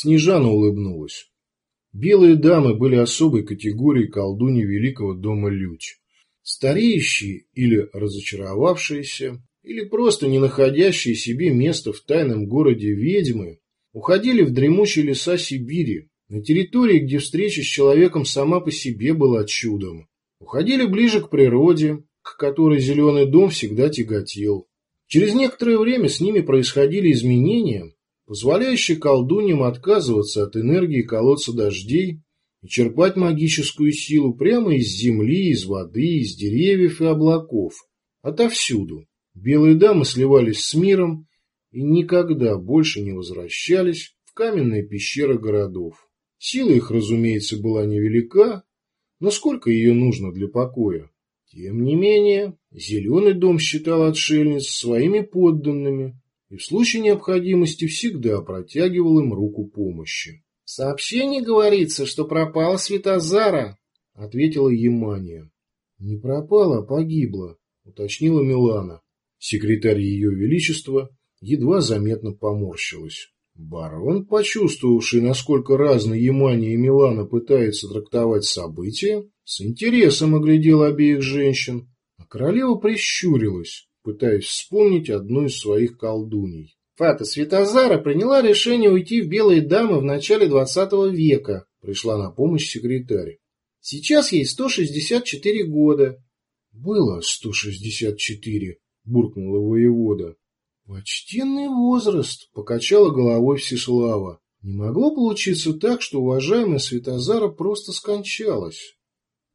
Снежана улыбнулась. Белые дамы были особой категорией колдуньи Великого дома Людь. Стареющие или разочаровавшиеся, или просто не находящие себе места в тайном городе ведьмы, уходили в дремучие леса Сибири, на территории, где встреча с человеком сама по себе была чудом. Уходили ближе к природе, к которой зеленый дом всегда тяготел. Через некоторое время с ними происходили изменения, позволяющие колдуньям отказываться от энергии колодца дождей и черпать магическую силу прямо из земли, из воды, из деревьев и облаков, отовсюду. Белые дамы сливались с миром и никогда больше не возвращались в каменные пещеры городов. Сила их, разумеется, была невелика, но сколько ее нужно для покоя? Тем не менее, Зеленый дом считал отшельниц своими подданными и в случае необходимости всегда протягивал им руку помощи. — В сообщении говорится, что пропала Светозара, — ответила Емания. — Не пропала, а погибла, — уточнила Милана. Секретарь Ее Величества едва заметно поморщилась. Барон, почувствовавший, насколько разные Ямания и Милана пытаются трактовать события, с интересом оглядел обеих женщин, а королева прищурилась, пытаясь вспомнить одну из своих колдуней. Фата Светозара приняла решение уйти в Белые дамы в начале двадцатого века, пришла на помощь секретарь. Сейчас ей 164 года. Было 164, буркнула воевода. «Почтенный возраст», — покачала головой Всеслава. «Не могло получиться так, что уважаемая Светозара просто скончалась».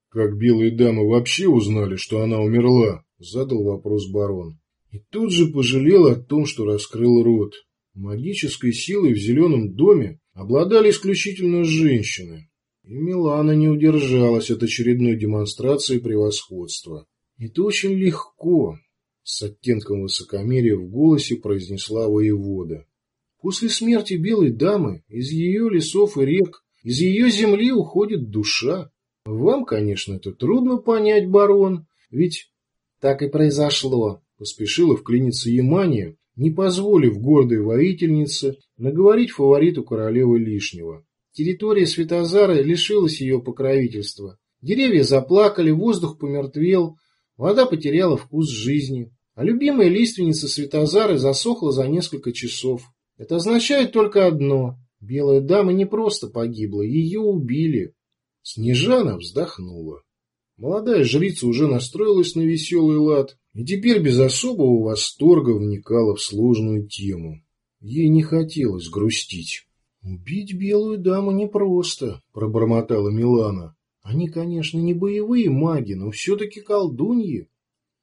«Как белые дамы вообще узнали, что она умерла?» — задал вопрос барон. И тут же пожалел о том, что раскрыл рот. Магической силой в зеленом доме обладали исключительно женщины. И Милана не удержалась от очередной демонстрации превосходства. Это очень легко, с оттенком высокомерия в голосе произнесла воевода. После смерти белой дамы из ее лесов и рек, из ее земли уходит душа. Вам, конечно, это трудно понять, барон, ведь так и произошло, поспешила вклиниться Ямания, не позволив гордой воительнице наговорить фавориту королевы лишнего. Территория Светозара лишилась ее покровительства. Деревья заплакали, воздух помертвел, Вода потеряла вкус жизни, а любимая лиственница Светозары засохла за несколько часов. Это означает только одно. Белая дама не просто погибла, ее убили. Снежана вздохнула. Молодая жрица уже настроилась на веселый лад и теперь без особого восторга вникала в сложную тему. Ей не хотелось грустить. «Убить белую даму непросто», — пробормотала Милана. Они, конечно, не боевые маги, но все-таки колдуньи.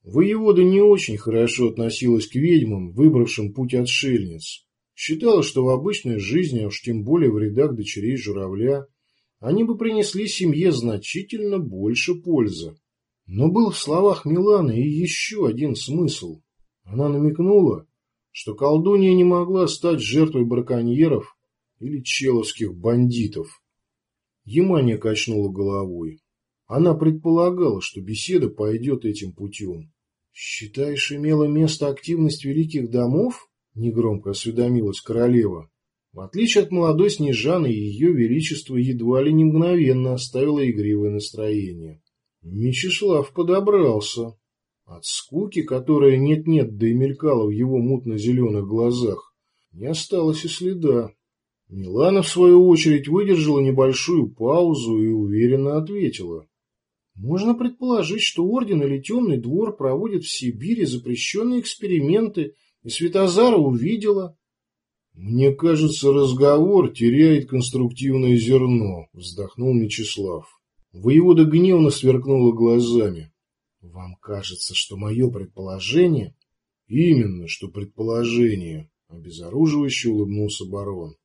Воевода не очень хорошо относилась к ведьмам, выбравшим путь отшельниц. Считала, что в обычной жизни, а уж тем более в рядах дочерей журавля, они бы принесли семье значительно больше пользы. Но был в словах Миланы и еще один смысл. Она намекнула, что колдунья не могла стать жертвой браконьеров или человских бандитов. Емания качнула головой. Она предполагала, что беседа пойдет этим путем. «Считаешь, имела место активность великих домов?» – негромко осведомилась королева. В отличие от молодой Снежаны, ее величество едва ли не мгновенно оставило игривое настроение. Мечислав подобрался. От скуки, которая нет-нет да и мелькала в его мутно-зеленых глазах, не осталось и следа. Милана, в свою очередь, выдержала небольшую паузу и уверенно ответила. Можно предположить, что Орден или Темный двор проводят в Сибири запрещенные эксперименты, и Светозара увидела. «Мне кажется, разговор теряет конструктивное зерно», — вздохнул Мечислав. Воевода гневно сверкнула глазами. «Вам кажется, что мое предположение...» «Именно, что предположение», — обезоруживающе улыбнулся барон.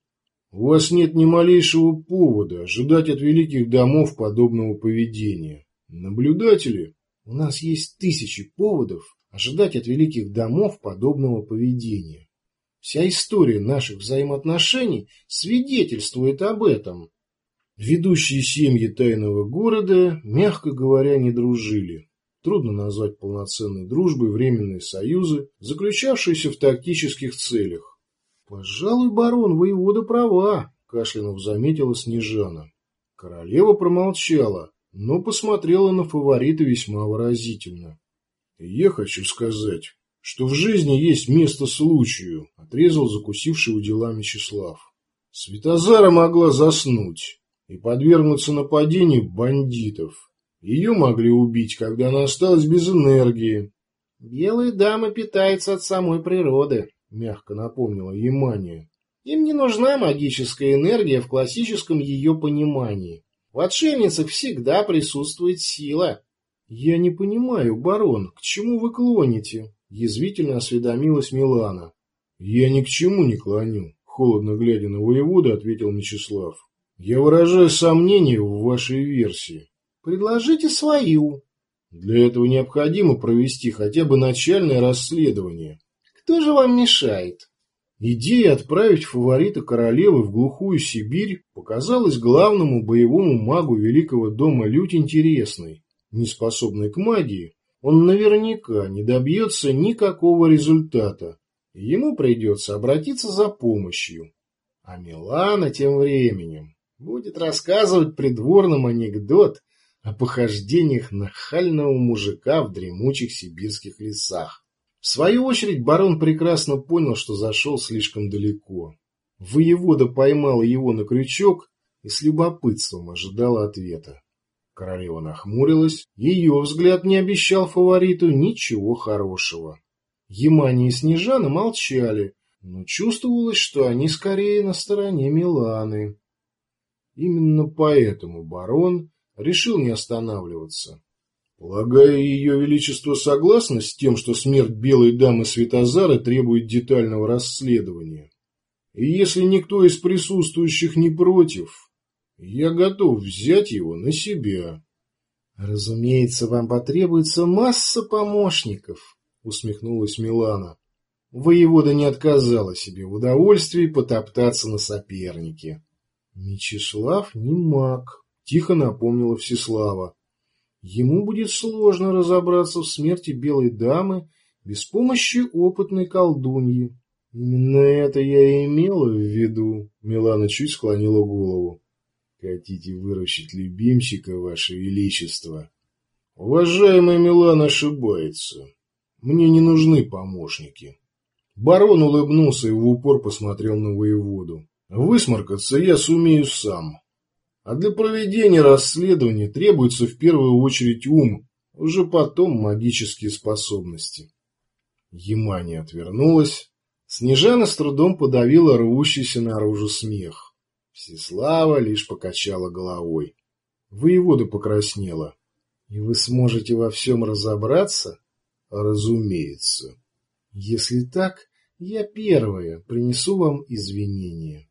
У вас нет ни малейшего повода ожидать от великих домов подобного поведения. Наблюдатели? У нас есть тысячи поводов ожидать от великих домов подобного поведения. Вся история наших взаимоотношений свидетельствует об этом. Ведущие семьи тайного города, мягко говоря, не дружили. Трудно назвать полноценной дружбой временные союзы, заключавшиеся в тактических целях. Пожалуй, барон, воевода права. кашлянув заметила Снежана. Королева промолчала, но посмотрела на фаворита весьма выразительно. «Я хочу сказать, что в жизни есть место случаю», — отрезал закусивший у дела Мечислав. Светозара могла заснуть и подвергнуться нападению бандитов. Ее могли убить, когда она осталась без энергии. «Белая дама питается от самой природы», — мягко напомнила Емания. «Им не нужна магическая энергия в классическом ее понимании. В отшельницах всегда присутствует сила». «Я не понимаю, барон, к чему вы клоните?» — язвительно осведомилась Милана. «Я ни к чему не клоню», — холодно глядя на воевода, ответил Мечислав. «Я выражаю сомнение в вашей версии». «Предложите свою», для этого необходимо провести хотя бы начальное расследование. Кто же вам мешает? Идея отправить фаворита королевы в глухую Сибирь показалась главному боевому магу Великого дома Людь интересной. Неспособный к магии, он наверняка не добьется никакого результата. Ему придется обратиться за помощью. А Милана тем временем будет рассказывать придворным анекдот о похождениях нахального мужика в дремучих сибирских лесах. В свою очередь барон прекрасно понял, что зашел слишком далеко. Воевода поймал его на крючок и с любопытством ожидала ответа. Королева нахмурилась, ее взгляд не обещал фавориту ничего хорошего. Ямани и Снежана молчали, но чувствовалось, что они скорее на стороне Миланы. Именно поэтому барон решил не останавливаться. Полагаю, ее величество согласно с тем, что смерть белой дамы Светозара требует детального расследования. И если никто из присутствующих не против, я готов взять его на себя. Разумеется, вам потребуется масса помощников, усмехнулась Милана. Воевода не отказала себе в удовольствии потоптаться на сопернике. Мечислав не маг, Тихо напомнила Всеслава. Ему будет сложно разобраться в смерти белой дамы без помощи опытной колдуньи. Именно это я и имела в виду. Милана чуть склонила голову. Хотите выручить любимчика, ваше величество? Уважаемая Милана ошибается. Мне не нужны помощники. Барон улыбнулся и в упор посмотрел на воеводу. Высморкаться я сумею сам. А для проведения расследования требуется в первую очередь ум, уже потом магические способности. Ямания отвернулась. Снежана с трудом подавила рвущийся наружу смех. Всеслава лишь покачала головой. Воевода покраснела. И вы сможете во всем разобраться? Разумеется. Если так, я первая принесу вам извинения.